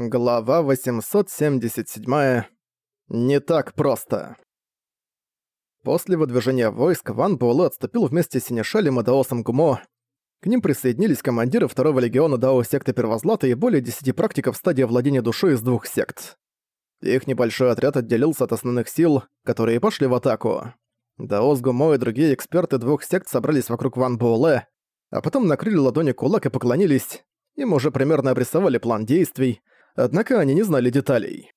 Глава 877. Не так просто. После выдвижения войск Ван Буэлэ отступил вместе с Синешалем и Даосом Гумо. К ним присоединились командиры второго легиона Дао секты Первозлата и более десяти практиков стадии владения душой из двух сект. Их небольшой отряд отделился от основных сил, которые пошли в атаку. Даос Гумо и другие эксперты двух сект собрались вокруг Ван Буэлэ, а потом накрыли ладони кулак и поклонились. Им уже примерно обрисовали план действий, однако они не знали деталей.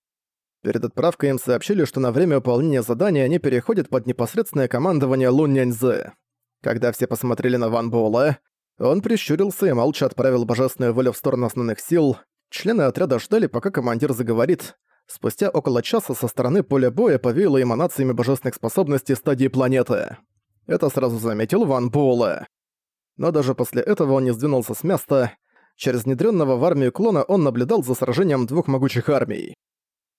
Перед отправкой им сообщили, что на время выполнения задания они переходят под непосредственное командование Лун Няньзы. Когда все посмотрели на Ван Буэлэ, он прищурился и молча отправил божественную волю в сторону основных сил. Члены отряда ждали, пока командир заговорит. Спустя около часа со стороны поля боя повеяло эманациями божественных способностей стадии планеты. Это сразу заметил Ван Буэлэ. Но даже после этого он не сдвинулся с места, Через внедренного в армию клона он наблюдал за сражением двух могучих армий.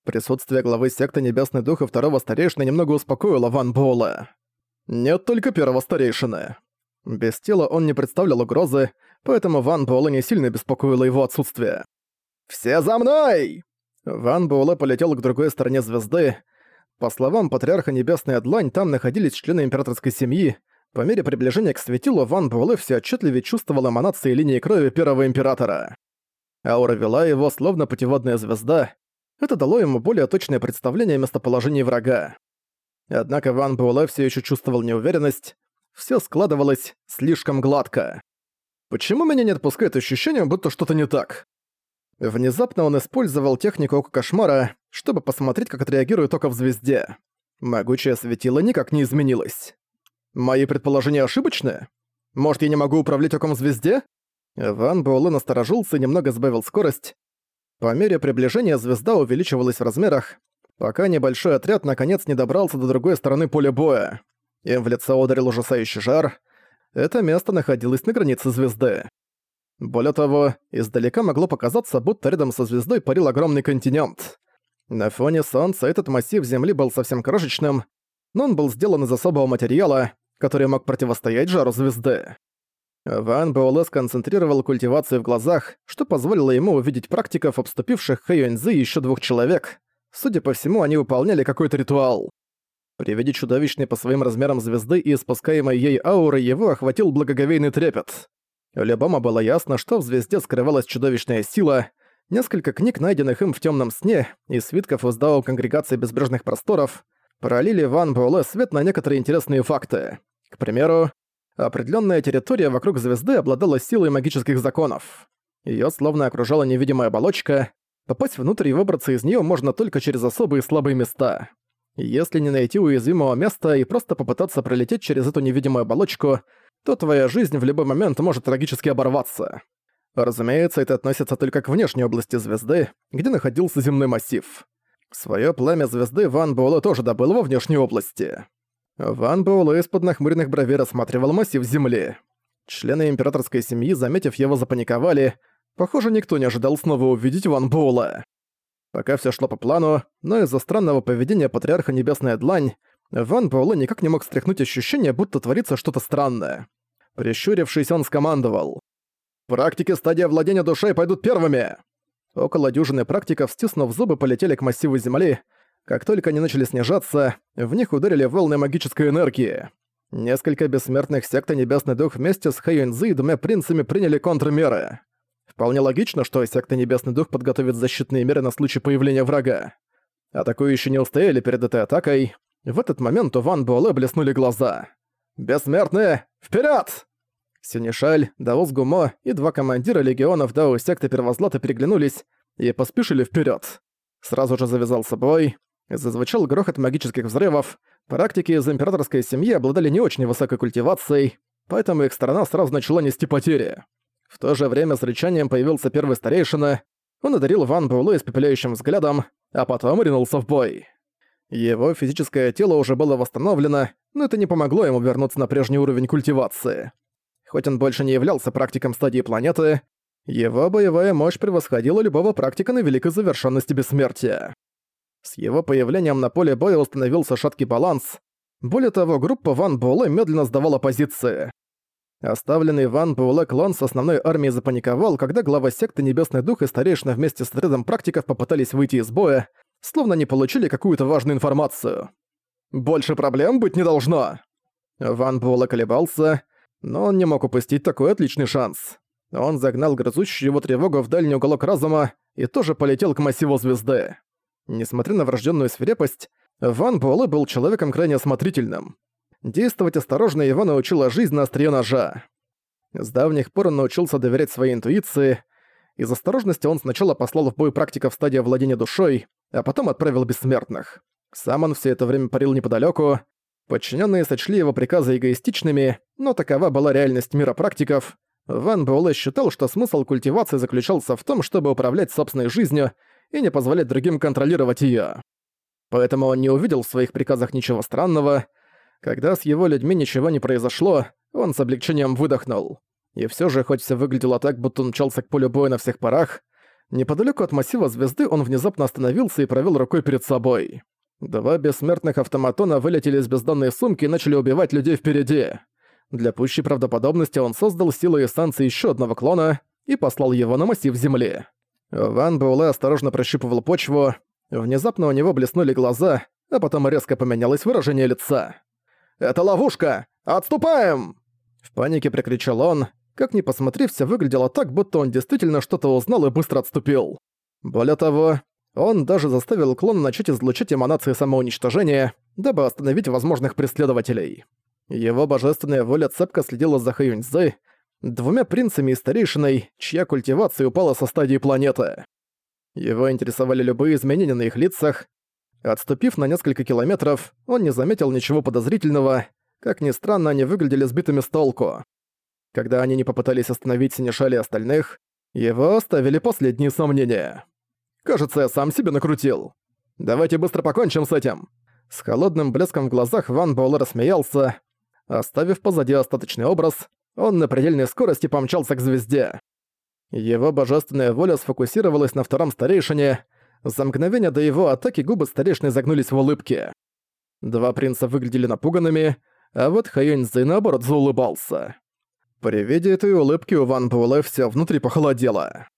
Присутствие главы секты Небесный Дух и второго старейшины немного успокоило Ван Буэлла. Нет только первого старейшины. Без тела он не представлял угрозы, поэтому Ван Буэлла не сильно беспокоило его отсутствие. «Все за мной!» Ван Буэлэ полетел к другой стороне звезды. По словам Патриарха Небесная Длань, там находились члены императорской семьи, по мере приближения к светилу Ван Буэлэ все отчетливее чувствовал эманации линии крови Первого Императора. Аура вела его, словно путеводная звезда. Это дало ему более точное представление о местоположении врага. Однако Ван Буэлэ все еще чувствовал неуверенность. Все складывалось слишком гладко. Почему меня не отпускает ощущение, будто что-то не так? Внезапно он использовал технику Ока Кошмара, чтобы посмотреть, как отреагирует Око в звезде. Могучее светило никак не изменилось. Мои предположения ошибочны? Может, я не могу управлять оком звезде? Ван Буэлэ насторожился и немного сбавил скорость. По мере приближения звезда увеличивалась в размерах, пока небольшой отряд наконец не добрался до другой стороны поля боя. Им в лицо ударил ужасающий жар. Это место находилось на границе звезды. Более того, издалека могло показаться, будто рядом со звездой парил огромный континент. На фоне солнца этот массив Земли был совсем крошечным, но он был сделан из особого материала, который мог противостоять жару звезды. Ван Буэлэ сконцентрировал культивацию в глазах, что позволило ему увидеть практиков, обступивших Хэйюэньзы и ещё двух человек. Судя по всему, они выполняли какой-то ритуал. При виде чудовищной по своим размерам звезды и испускаемой ей ауры его охватил благоговейный трепет. Любому было ясно, что в звезде скрывалась чудовищная сила. Несколько книг, найденных им в темном сне, и свитков из Дао Конгрегации Безбрежных Просторов, пролили Ван Буэлэ свет на некоторые интересные факты. К примеру, определенная территория вокруг звезды обладала силой магических законов. Ее словно окружала невидимая оболочка. Попасть внутрь и выбраться из нее можно только через особые слабые места. Если не найти уязвимого места и просто попытаться пролететь через эту невидимую оболочку, то твоя жизнь в любой момент может трагически оборваться. Разумеется, это относится только к внешней области звезды, где находился земной массив. Своё пламя звезды Ван Буэлэ тоже добыл во внешней области. Ван Буэлэ из-под нахмуренных бровей рассматривал массив земли. Члены императорской семьи, заметив его, запаниковали. Похоже, никто не ожидал снова увидеть Ван Буэлэ. Пока все шло по плану, но из-за странного поведения Патриарха Небесная Длань, Ван Буэлэ никак не мог стряхнуть ощущение, будто творится что-то странное. Прищурившись, он скомандовал. «Практики стадия владения душой пойдут первыми!» Около дюжины практиков, стиснув зубы, полетели к массиву земли, как только они начали снижаться, в них ударили волны магической энергии. Несколько бессмертных сект и Небесный Дух вместе с Хэйюньзы и двумя принцами приняли контрмеры. Вполне логично, что секта Небесный Дух подготовит защитные меры на случай появления врага. Атакующие не устояли перед этой атакой. В этот момент у Ван Буэлэ блеснули глаза. «Бессмертные! Вперед! Синишаль, Даос Гумо и два командира легионов Дао секты Первозлата переглянулись и поспешили вперед. Сразу же завязался бой. Зазвучал грохот магических взрывов. Практики из императорской семьи обладали не очень высокой культивацией, поэтому их сторона сразу начала нести потери. В то же время с рычанием появился первый старейшина. Он одарил Ван Буэлэ испепеляющим взглядом, а потом ринулся в бой. Его физическое тело уже было восстановлено, но это не помогло ему вернуться на прежний уровень культивации. Хоть он больше не являлся практиком стадии планеты, его боевая мощь превосходила любого практика на великой завершенности бессмертия. С его появлением на поле боя установился шаткий баланс. Более того, группа Ван Буэлэ медленно сдавала позиции. Оставленный Ван Буэлэ клон с основной армией запаниковал, когда глава секты Небесный Дух и старейшина вместе с отрядом практиков попытались выйти из боя, словно не получили какую-то важную информацию. «Больше проблем быть не должно!» Ван Буэлэ колебался, но он не мог упустить такой отличный шанс. Он загнал грызущую его тревогу в дальний уголок разума и тоже полетел к массиву звезды. Несмотря на врожденную свирепость, Ван Буэлэ был человеком крайне осмотрительным. Действовать осторожно его научила жизнь на острие ножа. С давних пор он научился доверять своей интуиции. Из осторожности он сначала послал в бой практиков стадии владения душой, а потом отправил бессмертных. Сам он все это время парил неподалеку. Подчиненные сочли его приказы эгоистичными, но такова была реальность мира практиков. Ван Буэлэ считал, что смысл культивации заключался в том, чтобы управлять собственной жизнью и не позволять другим контролировать ее. Поэтому он не увидел в своих приказах ничего странного. Когда с его людьми ничего не произошло, он с облегчением выдохнул. И все же, хоть все выглядело так, будто он мчался к полю боя на всех парах, неподалеку от массива звезды он внезапно остановился и провел рукой перед собой. Два бессмертных автоматона вылетели из бездонной сумки и начали убивать людей впереди. Для пущей правдоподобности он создал силой эссенции еще одного клона и послал его на массив земли. Ван Буэлэ осторожно прощупывал почву, внезапно у него блеснули глаза, а потом резко поменялось выражение лица. «Это ловушка! Отступаем!» В панике прикричал он. Как ни посмотри, все выглядело так, будто он действительно что-то узнал и быстро отступил. Более того, он даже заставил клона начать излучать эманации самоуничтожения, дабы остановить возможных преследователей. Его божественная воля цепко следила за Хэюньцзы, двумя принцами и старейшиной, чья культивация упала со стадии планеты. Его интересовали любые изменения на их лицах. Отступив на несколько километров, он не заметил ничего подозрительного, как ни странно, они выглядели сбитыми с толку. Когда они не попытались остановить Синишали и остальных, его оставили последние сомнения. «Кажется, я сам себе накрутил. Давайте быстро покончим с этим». С холодным блеском в глазах Ван Буэлэ рассмеялся. Оставив позади остаточный образ, он на предельной скорости помчался к звезде. Его божественная воля сфокусировалась на втором старейшине. За мгновение до его атаки губы старейшины загнулись в улыбке. Два принца выглядели напуганными, а вот Хайоньзы наоборот заулыбался. При виде этой улыбки у Ван Буэлэ всё внутри похолодело.